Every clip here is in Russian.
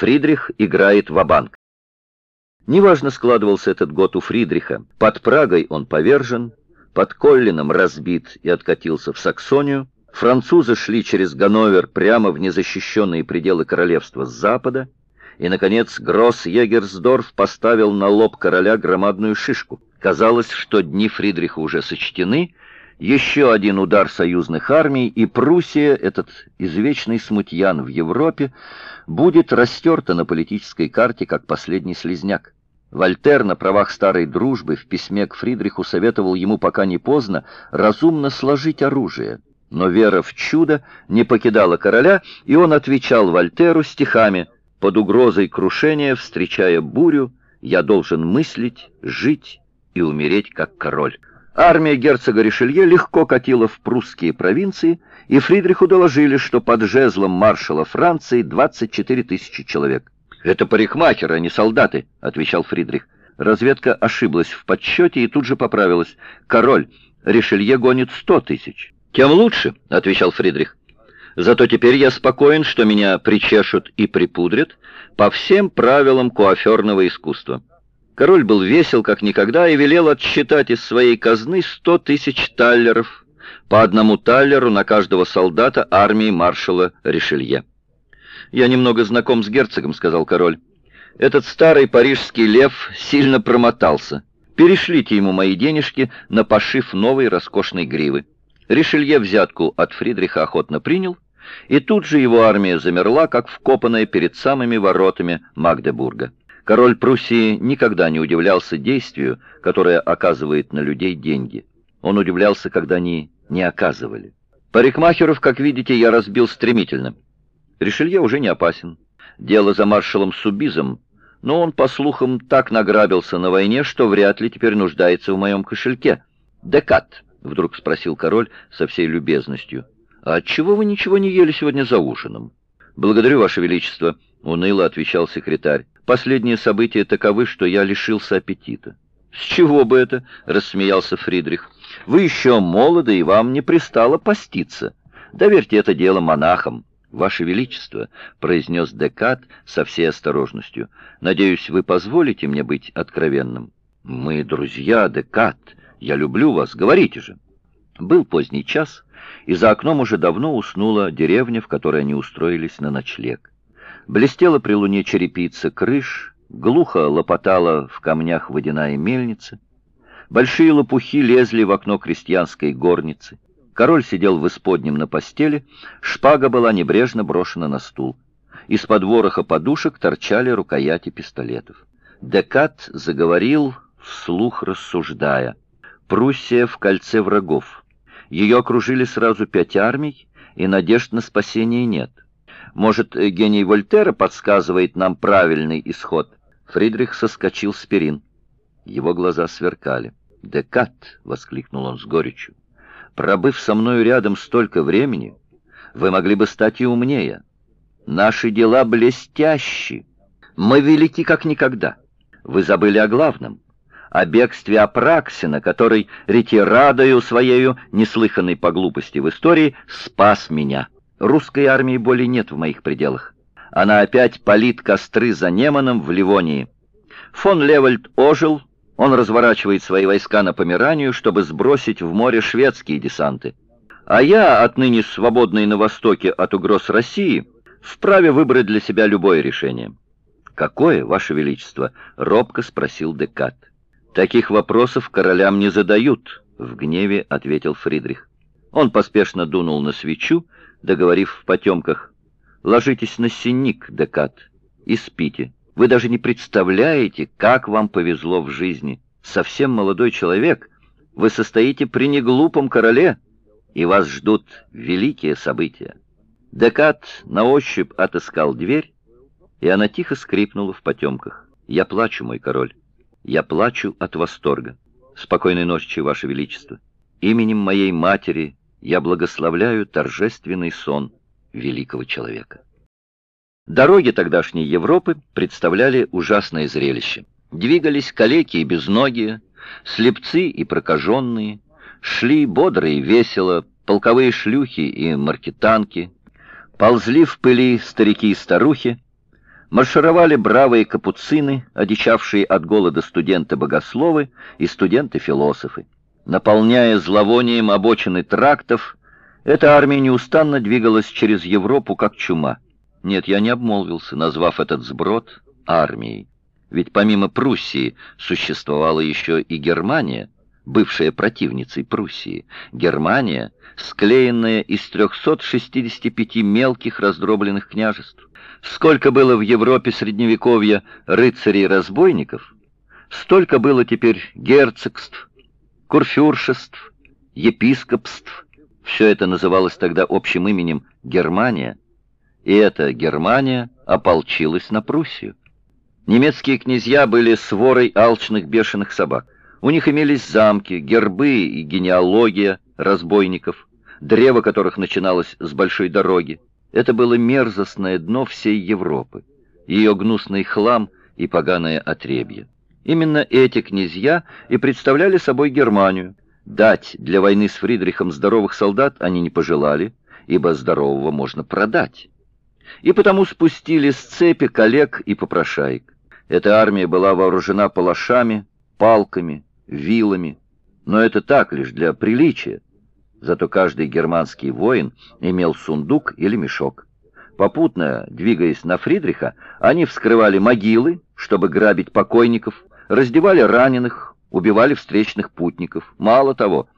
Фридрих играет в банк Неважно складывался этот год у Фридриха. Под Прагой он повержен, под Коллином разбит и откатился в Саксонию. Французы шли через Ганновер прямо в незащищенные пределы королевства с запада. И, наконец, Гросс Егерсдорф поставил на лоб короля громадную шишку. Казалось, что дни Фридриха уже сочтены, еще один удар союзных армий, и Пруссия, этот извечный смутьян в Европе, будет растерта на политической карте, как последний слезняк. Вольтер на правах старой дружбы в письме к Фридриху советовал ему, пока не поздно, разумно сложить оружие. Но вера в чудо не покидала короля, и он отвечал Вольтеру стихами «Под угрозой крушения, встречая бурю, я должен мыслить, жить и умереть как король». Армия герцога Ришелье легко катила в прусские провинции, и Фридриху доложили, что под жезлом маршала Франции 24 тысячи человек. «Это парикмахеры, а не солдаты», — отвечал Фридрих. Разведка ошиблась в подсчете и тут же поправилась. «Король, Ришелье гонит сто тысяч». «Тем лучше», — отвечал Фридрих. «Зато теперь я спокоен, что меня причешут и припудрят по всем правилам куаферного искусства». Король был весел, как никогда, и велел отсчитать из своей казны сто тысяч таллеров, по одному таллеру на каждого солдата армии маршала Ришелье. «Я немного знаком с герцогом», — сказал король. «Этот старый парижский лев сильно промотался. Перешлите ему мои денежки на пошив новой роскошной гривы». Ришелье взятку от Фридриха охотно принял, и тут же его армия замерла, как вкопанная перед самыми воротами Магдебурга. Король Пруссии никогда не удивлялся действию, которое оказывает на людей деньги. Он удивлялся, когда они не оказывали. Парикмахеров, как видите, я разбил стремительно. Ришелье уже не опасен. Дело за маршалом Субизом, но он, по слухам, так награбился на войне, что вряд ли теперь нуждается в моем кошельке. «Декат», — вдруг спросил король со всей любезностью, — «а отчего вы ничего не ели сегодня за ужином?» «Благодарю, Ваше Величество», — уныло отвечал секретарь. «Последние события таковы, что я лишился аппетита». «С чего бы это?» — рассмеялся Фридрих. «Вы еще молоды, и вам не пристало поститься. Доверьте это дело монахам». «Ваше Величество», — произнес Декат со всей осторожностью, — «надеюсь, вы позволите мне быть откровенным». «Мы друзья, Декат. Я люблю вас. Говорите же». Был поздний час, и за окном уже давно уснула деревня, в которой они устроились на ночлег. Блестела при луне черепица крыш, глухо лопотала в камнях водяная мельница. Большие лопухи лезли в окно крестьянской горницы. Король сидел в исподнем на постели, шпага была небрежно брошена на стул. Из-под вороха подушек торчали рукояти пистолетов. Декат заговорил, вслух рассуждая. Пруссия в кольце врагов. Ее окружили сразу пять армий, и надежд на спасение нет. Может, гений Вольтера подсказывает нам правильный исход? Фридрих соскочил с перин. Его глаза сверкали. «Декат!» — воскликнул он с горечью. Пробыв со мною рядом столько времени, вы могли бы стать и умнее. Наши дела блестящи. Мы велики как никогда. Вы забыли о главном, о бегстве Апраксина, который ретирадою своею, неслыханной по глупости в истории, спас меня. Русской армии более нет в моих пределах. Она опять палит костры за Неманом в Ливонии. Фон Левальд ожил, он разворачивает свои войска на Померанию, чтобы сбросить в море шведские десанты. А я, отныне свободный на востоке от угроз России, вправе выбрать для себя любое решение. «Какое, Ваше Величество?» — робко спросил Декат. «Таких вопросов королям не задают», — в гневе ответил Фридрих. Он поспешно дунул на свечу, договорив в потемках. «Ложитесь на синик, Декат, и спите». Вы даже не представляете, как вам повезло в жизни. Совсем молодой человек, вы состоите при неглупом короле, и вас ждут великие события. Декат на ощупь отыскал дверь, и она тихо скрипнула в потемках. «Я плачу, мой король, я плачу от восторга. Спокойной ночи, Ваше Величество. Именем моей матери я благословляю торжественный сон великого человека». Дороги тогдашней Европы представляли ужасное зрелище. Двигались калеки и безногие, слепцы и прокаженные, шли бодро и весело, полковые шлюхи и маркетанки, ползли в пыли старики и старухи, маршировали бравые капуцины, одичавшие от голода студенты-богословы и студенты-философы. Наполняя зловонием обочины трактов, эта армия неустанно двигалась через Европу, как чума. Нет, я не обмолвился, назвав этот сброд армией. Ведь помимо Пруссии существовала еще и Германия, бывшая противницей Пруссии. Германия, склеенная из 365 мелких раздробленных княжеств. Сколько было в Европе Средневековья рыцарей-разбойников, столько было теперь герцогств, курфюршеств, епископств. Все это называлось тогда общим именем Германия, и эта Германия ополчилась на Пруссию. Немецкие князья были сворой алчных бешеных собак. У них имелись замки, гербы и генеалогия разбойников, древо которых начиналось с большой дороги. Это было мерзостное дно всей Европы, ее гнусный хлам и поганое отребье. Именно эти князья и представляли собой Германию. Дать для войны с Фридрихом здоровых солдат они не пожелали, ибо здорового можно продать. И потому спустили с цепи коллег и попрошаек. Эта армия была вооружена палашами, палками, вилами, но это так лишь для приличия. Зато каждый германский воин имел сундук или мешок. Попутно, двигаясь на Фридриха, они вскрывали могилы, чтобы грабить покойников, раздевали раненых, убивали встречных путников. Мало того,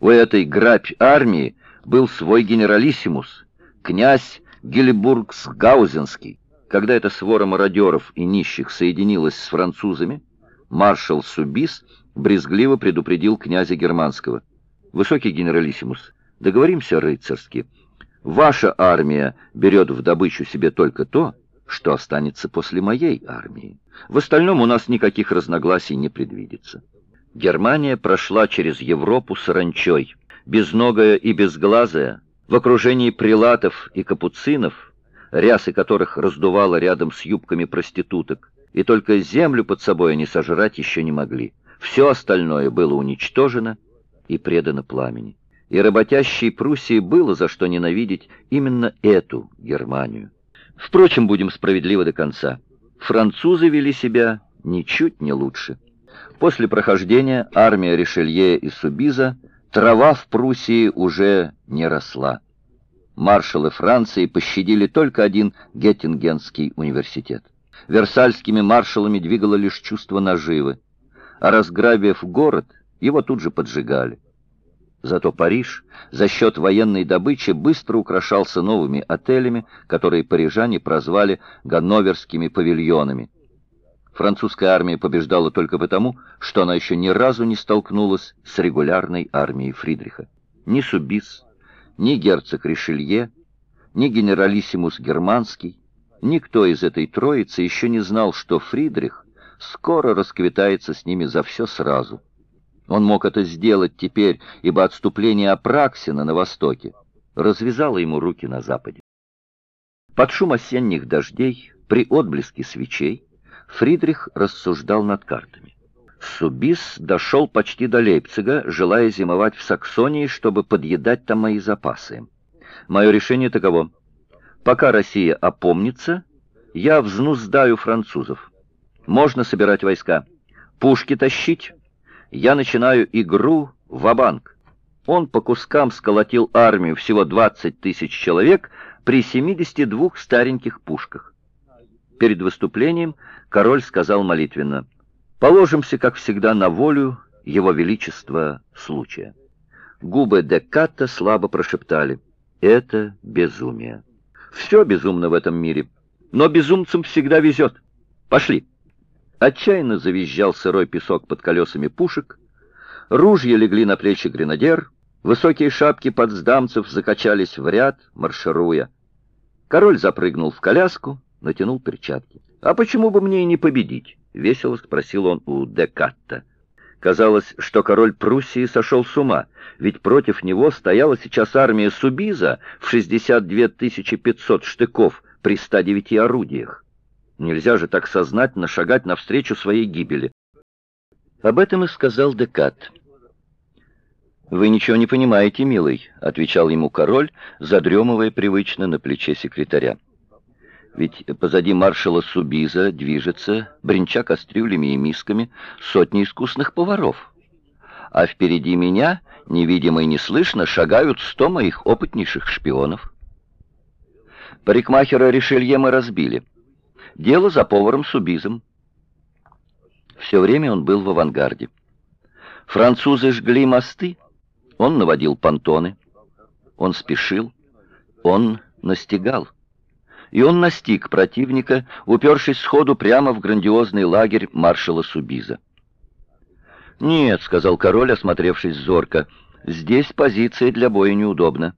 у этой грабь армии был свой генералиссимус, князь Гильбургс-Гаузенский. Когда эта свора мародеров и нищих соединилась с французами, маршал Субис брезгливо предупредил князя Германского. «Высокий генералиссимус, договоримся рыцарски. Ваша армия берет в добычу себе только то, что останется после моей армии. В остальном у нас никаких разногласий не предвидится». Германия прошла через Европу саранчой, безногая и безглазая, в окружении прилатов и капуцинов, рясы которых раздувало рядом с юбками проституток, и только землю под собой они сожрать еще не могли. Все остальное было уничтожено и предано пламени. И работящей Пруссии было за что ненавидеть именно эту Германию. Впрочем, будем справедливы до конца. Французы вели себя ничуть не лучше. После прохождения армия Ришелье и Субиза трава в Пруссии уже не росла. Маршалы Франции пощадили только один Геттингенский университет. Версальскими маршалами двигало лишь чувство наживы, а разграбив город, его тут же поджигали. Зато Париж за счет военной добычи быстро украшался новыми отелями, которые парижане прозвали ганноверскими павильонами. Французская армия побеждала только потому, что она еще ни разу не столкнулась с регулярной армией Фридриха. Ни Субис, ни герцог Ришелье, ни генералиссимус Германский, никто из этой троицы еще не знал, что Фридрих скоро расквитается с ними за все сразу. Он мог это сделать теперь, ибо отступление Апраксина на востоке развязало ему руки на западе. Под шум осенних дождей, при отблеске свечей, Фридрих рассуждал над картами. Субис дошел почти до Лейпцига, желая зимовать в Саксонии, чтобы подъедать там мои запасы. Мое решение таково. Пока Россия опомнится, я взнуздаю французов. Можно собирать войска. Пушки тащить. Я начинаю игру в банк Он по кускам сколотил армию всего 20 тысяч человек при 72 стареньких пушках. Перед выступлением король сказал молитвенно, «Положимся, как всегда, на волю его величества случая». Губы Деката слабо прошептали, «Это безумие». Все безумно в этом мире, но безумцам всегда везет. Пошли. Отчаянно завизжал сырой песок под колесами пушек, ружья легли на плечи гренадер, высокие шапки подсдамцев закачались в ряд, маршируя. Король запрыгнул в коляску, натянул перчатки. «А почему бы мне и не победить?» — весело спросил он у Декатта. Казалось, что король Пруссии сошел с ума, ведь против него стояла сейчас армия Субиза в 62 500 штыков при 109 орудиях. Нельзя же так сознательно шагать навстречу своей гибели. Об этом и сказал Декат. «Вы ничего не понимаете, милый», — отвечал ему король, задремывая привычно на плече секретаря. Ведь позади маршала Субиза движется, бренча кастрюлями и мисками, сотни искусных поваров. А впереди меня, невидимо и неслышно, шагают сто моих опытнейших шпионов. Парикмахера Ришелье мы разбили. Дело за поваром Субизом. Все время он был в авангарде. Французы жгли мосты, он наводил понтоны. Он спешил, он настигал. И он настиг противника, упершись сходу прямо в грандиозный лагерь маршала Субиза. «Нет», — сказал король, осмотревшись зорко, — «здесь позиция для боя неудобна.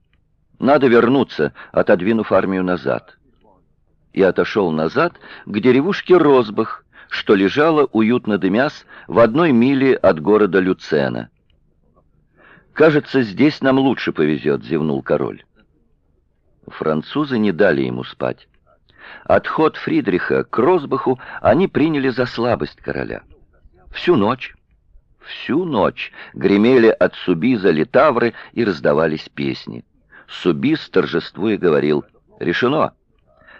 Надо вернуться, отодвинув армию назад». И отошел назад к деревушке Розбах, что лежала, уютно дымясь, в одной миле от города Люцена. «Кажется, здесь нам лучше повезет», — зевнул король. Французы не дали ему спать. Отход Фридриха к Розбаху они приняли за слабость короля. Всю ночь, всю ночь гремели от Субиза литавры и раздавались песни. Субиз, торжествуя, говорил, «Решено!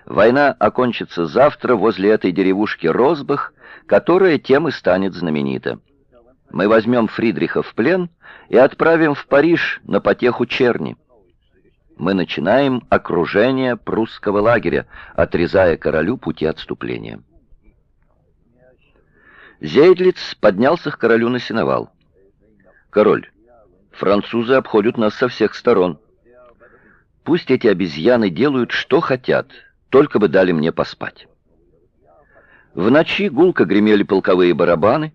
Война окончится завтра возле этой деревушки Розбах, которая тем и станет знаменита. Мы возьмем Фридриха в плен и отправим в Париж на потеху черни. Мы начинаем окружение прусского лагеря, отрезая королю пути отступления. Зейдлиц поднялся к королю на сеновал. «Король, французы обходят нас со всех сторон. Пусть эти обезьяны делают, что хотят, только бы дали мне поспать». В ночи гулко гремели полковые барабаны,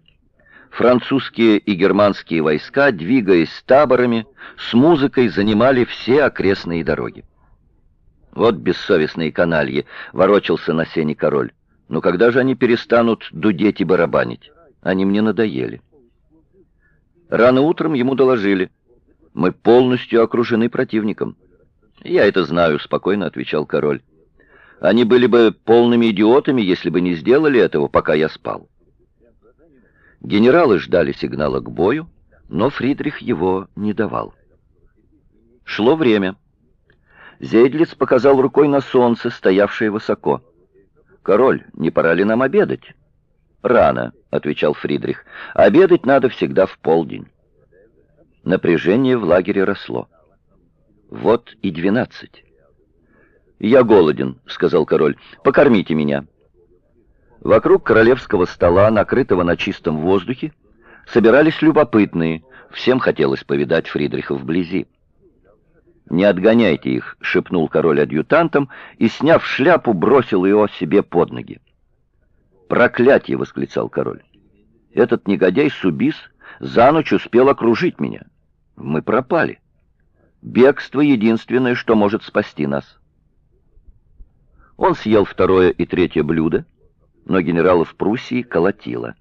Французские и германские войска, двигаясь таборами, с музыкой занимали все окрестные дороги. Вот бессовестные канальи, ворочался на сене король. Но когда же они перестанут дудеть и барабанить? Они мне надоели. Рано утром ему доложили. Мы полностью окружены противником. Я это знаю, спокойно отвечал король. Они были бы полными идиотами, если бы не сделали этого, пока я спал. Генералы ждали сигнала к бою, но Фридрих его не давал. Шло время. Зейдлиц показал рукой на солнце, стоявшее высоко. «Король, не пора ли нам обедать?» «Рано», — отвечал Фридрих. «Обедать надо всегда в полдень». Напряжение в лагере росло. Вот и двенадцать. «Я голоден», — сказал король. «Покормите меня». Вокруг королевского стола, накрытого на чистом воздухе, собирались любопытные. Всем хотелось повидать Фридриха вблизи. «Не отгоняйте их», — шепнул король адъютантам и, сняв шляпу, бросил его себе под ноги. «Проклятие!» — восклицал король. «Этот негодяй Субис за ночь успел окружить меня. Мы пропали. Бегство — единственное, что может спасти нас». Он съел второе и третье блюдо, но генералов Пруссии колотило.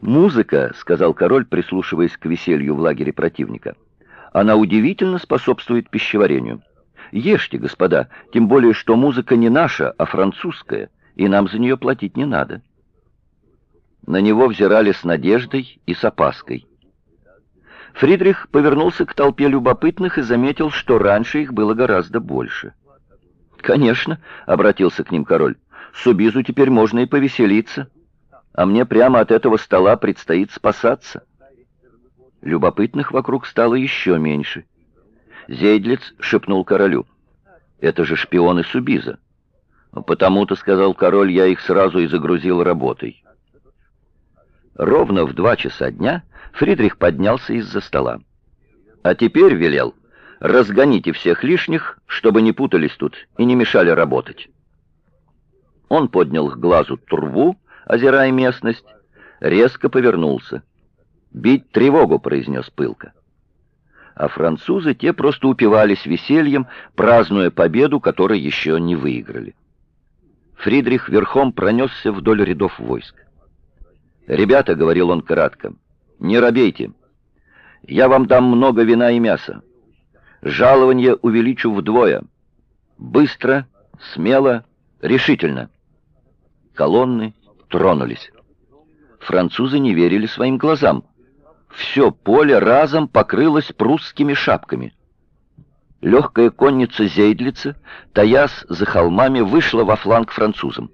«Музыка», — сказал король, прислушиваясь к веселью в лагере противника, — «она удивительно способствует пищеварению. Ешьте, господа, тем более, что музыка не наша, а французская, и нам за нее платить не надо». На него взирали с надеждой и с опаской. Фридрих повернулся к толпе любопытных и заметил, что раньше их было гораздо больше. «Конечно», — обратился к ним король, Субизу теперь можно и повеселиться, а мне прямо от этого стола предстоит спасаться. Любопытных вокруг стало еще меньше. Зейдлиц шепнул королю. «Это же шпионы Субиза». «Потому-то, — сказал король, — я их сразу и загрузил работой». Ровно в два часа дня Фридрих поднялся из-за стола. «А теперь, — велел, — разгоните всех лишних, чтобы не путались тут и не мешали работать». Он поднял к глазу турву, озирая местность, резко повернулся. «Бить тревогу!» — произнес пылко. А французы те просто упивались весельем, празднуя победу, которой еще не выиграли. Фридрих верхом пронесся вдоль рядов войск. «Ребята», — говорил он кратко, — «не робейте. Я вам дам много вина и мяса. Жалование увеличу вдвое. Быстро, смело, решительно». Колонны тронулись. Французы не верили своим глазам. Все поле разом покрылось прусскими шапками. Легкая конница Зейдлица, таясь за холмами, вышла во фланг французам.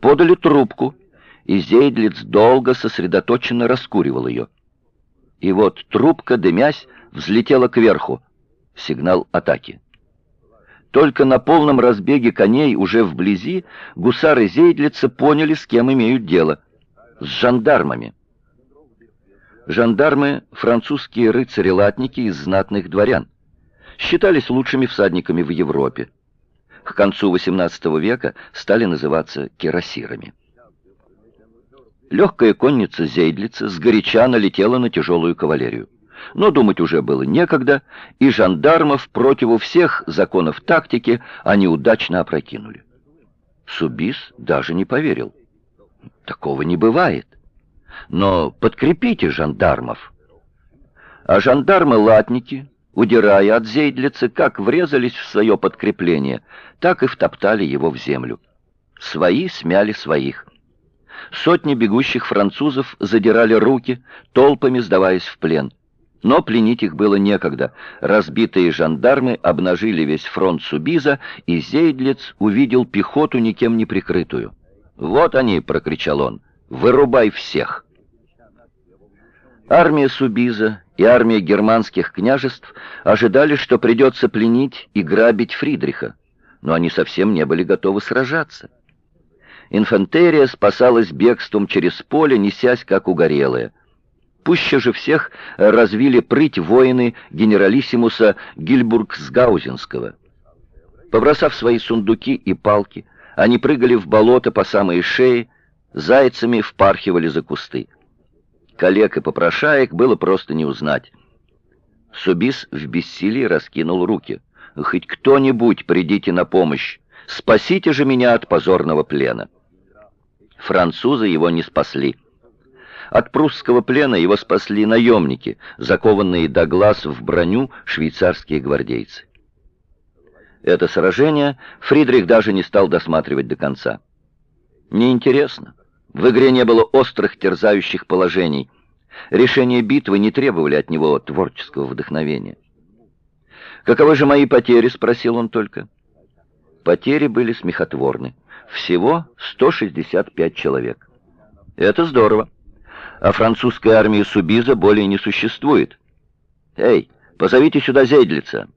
Подали трубку, и Зейдлиц долго сосредоточенно раскуривал ее. И вот трубка, дымясь, взлетела кверху. Сигнал атаки. Только на полном разбеге коней уже вблизи гусары Зейдлица поняли, с кем имеют дело. С жандармами. Жандармы — французские рыцари-латники из знатных дворян считались лучшими всадниками в Европе. К концу XVIII века стали называться кирасирами. Легкая конница Зейдлица сгоряча налетела на тяжелую кавалерию. Но думать уже было некогда, и жандармов против всех законов тактики они удачно опрокинули. Субис даже не поверил. Такого не бывает. Но подкрепите жандармов. А жандармы-латники удирая от Зейдлица, как врезались в свое подкрепление, так и втоптали его в землю. Свои смяли своих. Сотни бегущих французов задирали руки, толпами сдаваясь в плен. Но пленить их было некогда. Разбитые жандармы обнажили весь фронт Субиза, и Зейдлиц увидел пехоту никем не прикрытую. «Вот они!» — прокричал он. «Вырубай всех!» Армия Субиза и армия германских княжеств ожидали, что придется пленить и грабить Фридриха, но они совсем не были готовы сражаться. Инфантерия спасалась бегством через поле, несясь как угорелая. Пуще же всех развили прыть воины генералиссимуса Гильбургсгаузенского. Побросав свои сундуки и палки, они прыгали в болото по самой шее, зайцами впархивали за кусты коллег и попрошаек было просто не узнать. Субис в бессилии раскинул руки. «Хоть кто-нибудь придите на помощь! Спасите же меня от позорного плена!» Французы его не спасли. От прусского плена его спасли наемники, закованные до глаз в броню швейцарские гвардейцы. Это сражение Фридрих даже не стал досматривать до конца. Неинтересно. В игре не было острых терзающих положений. Решения битвы не требовали от него творческого вдохновения. «Каковы же мои потери?» — спросил он только. Потери были смехотворны. Всего 165 человек. Это здорово. А французской армии Субиза более не существует. «Эй, позовите сюда Зейдлица!»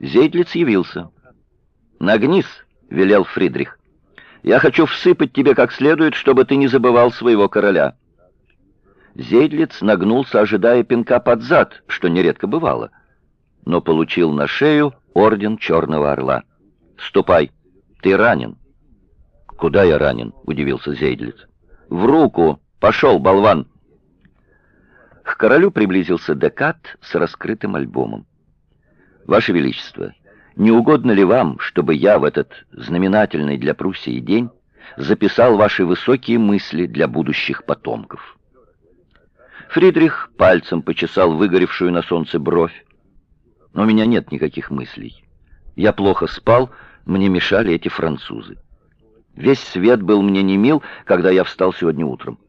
Зейдлиц явился. «Нагнись!» — велел Фридрих. Я хочу всыпать тебе как следует, чтобы ты не забывал своего короля». Зейдлиц нагнулся, ожидая пинка под зад, что нередко бывало, но получил на шею орден Черного Орла. «Ступай, ты ранен». «Куда я ранен?» — удивился Зейдлиц. «В руку! Пошел, болван!» К королю приблизился Декат с раскрытым альбомом. «Ваше Величество!» Не угодно ли вам, чтобы я в этот знаменательный для Пруссии день записал ваши высокие мысли для будущих потомков?» Фридрих пальцем почесал выгоревшую на солнце бровь. «Но у меня нет никаких мыслей. Я плохо спал, мне мешали эти французы. Весь свет был мне не мил, когда я встал сегодня утром.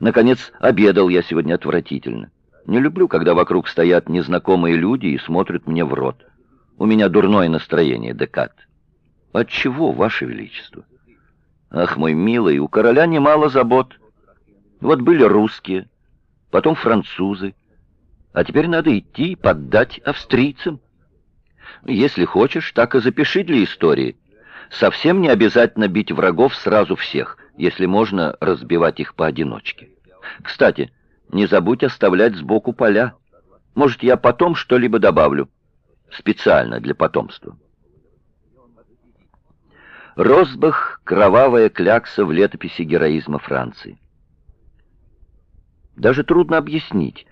Наконец, обедал я сегодня отвратительно. Не люблю, когда вокруг стоят незнакомые люди и смотрят мне в рот. У меня дурное настроение, Декат. От чего, Ваше Величество? Ах, мой милый, у короля немало забот. Вот были русские, потом французы, а теперь надо идти и поддать австрийцам. Если хочешь, так и запиши для истории. Совсем не обязательно бить врагов сразу всех, если можно разбивать их поодиночке. Кстати, не забудь оставлять сбоку поля. Может, я потом что-либо добавлю специально для потомства. Росбах — кровавая клякса в летописи героизма Франции. Даже трудно объяснить,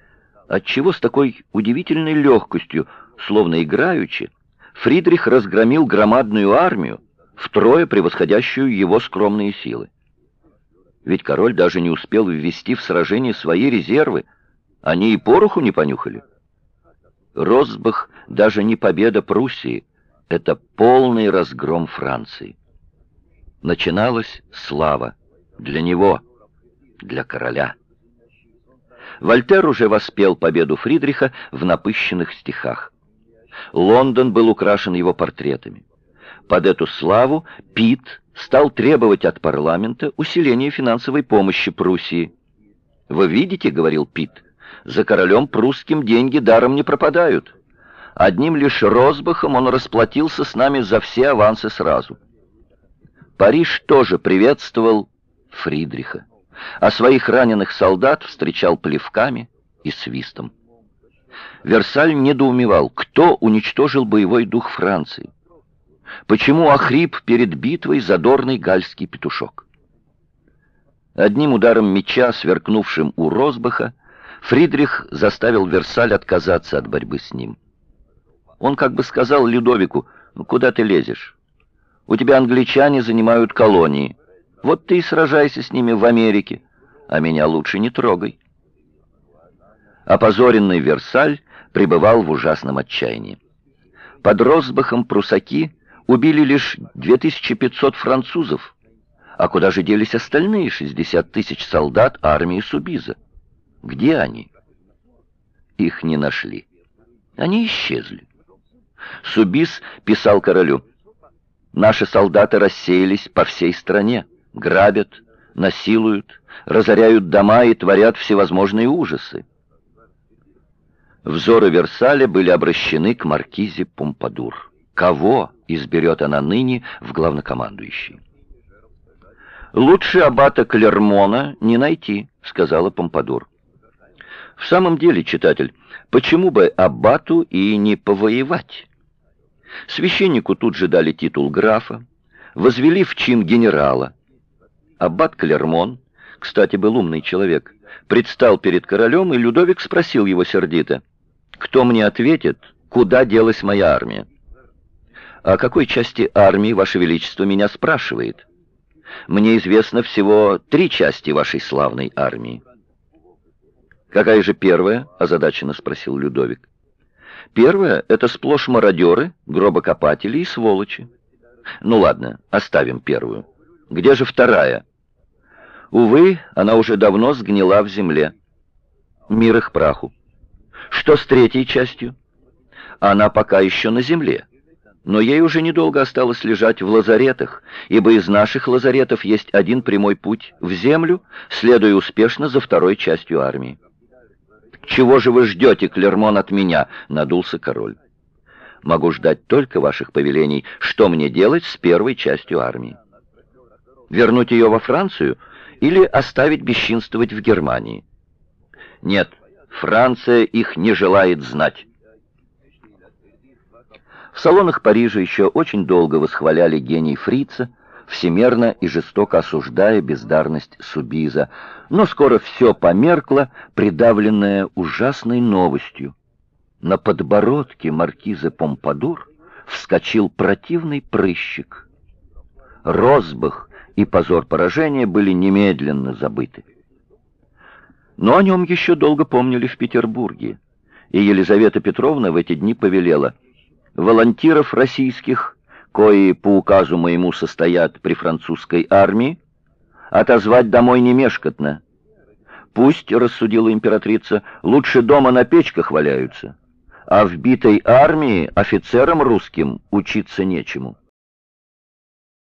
отчего с такой удивительной легкостью, словно играючи, Фридрих разгромил громадную армию, втрое превосходящую его скромные силы. Ведь король даже не успел ввести в сражение свои резервы, они и пороху не понюхали. Росбах даже не победа Пруссии, это полный разгром Франции. Начиналась слава для него, для короля. Вольтер уже воспел победу Фридриха в напыщенных стихах. Лондон был украшен его портретами. Под эту славу Пит стал требовать от парламента усиления финансовой помощи Пруссии. «Вы видите, — говорил Пит, — за королем прусским деньги даром не пропадают. Одним лишь Росбахом он расплатился с нами за все авансы сразу». Париж тоже приветствовал Фридриха, а своих раненых солдат встречал плевками и свистом. Версаль недоумевал, кто уничтожил боевой дух Франции. Почему охрип перед битвой задорный гальский петушок? Одним ударом меча, сверкнувшим у Росбаха, Фридрих заставил Версаль отказаться от борьбы с ним. Он как бы сказал Людовику, «Ну куда ты лезешь? У тебя англичане занимают колонии. Вот ты и сражайся с ними в Америке, а меня лучше не трогай». Опозоренный Версаль пребывал в ужасном отчаянии. Под Росбахом прусаки убили лишь 2500 французов. А куда же делись остальные 60 тысяч солдат армии Субиза? Где они? Их не нашли. Они исчезли. Субиз писал королю, «Наши солдаты рассеялись по всей стране, грабят, насилуют, разоряют дома и творят всевозможные ужасы». Взоры Версаля были обращены к маркизе Помпадур. Кого изберет она ныне в главнокомандующий? «Лучше аббата Клермона не найти», — сказала Помпадур. В самом деле, читатель, почему бы аббату и не повоевать? Священнику тут же дали титул графа, возвели в чин генерала. Аббат Клермон, кстати, был умный человек, предстал перед королем, и Людовик спросил его сердито, «Кто мне ответит, куда делась моя армия?» «О какой части армии, Ваше Величество, меня спрашивает?» «Мне известно всего три части вашей славной армии». «Какая же первая?» — озадаченно спросил Людовик. «Первая — это сплошь мародеры, гробокопатели и сволочи». «Ну ладно, оставим первую. Где же вторая?» «Увы, она уже давно сгнила в земле. Мир их праху. Что с третьей частью?» «Она пока еще на земле» но ей уже недолго осталось лежать в лазаретах, ибо из наших лазаретов есть один прямой путь в землю, следуя успешно за второй частью армии. «Чего же вы ждете, Клермон, от меня?» — надулся король. «Могу ждать только ваших повелений, что мне делать с первой частью армии. Вернуть ее во Францию или оставить бесчинствовать в Германии?» «Нет, Франция их не желает знать». В салонах Парижа еще очень долго восхваляли гений фрица, всемерно и жестоко осуждая бездарность Субиза, но скоро все померкло, придавленное ужасной новостью. На подбородке маркизы Помпадур вскочил противный прыщик. Розбах и позор поражения были немедленно забыты. Но о нем еще долго помнили в Петербурге, и Елизавета Петровна в эти дни повелела — волонтиров российских, кои по указу моему состоят при французской армии, отозвать домой немешкотно. Пусть, рассудила императрица, лучше дома на печках валяются, а в битой армии офицерам русским учиться нечему.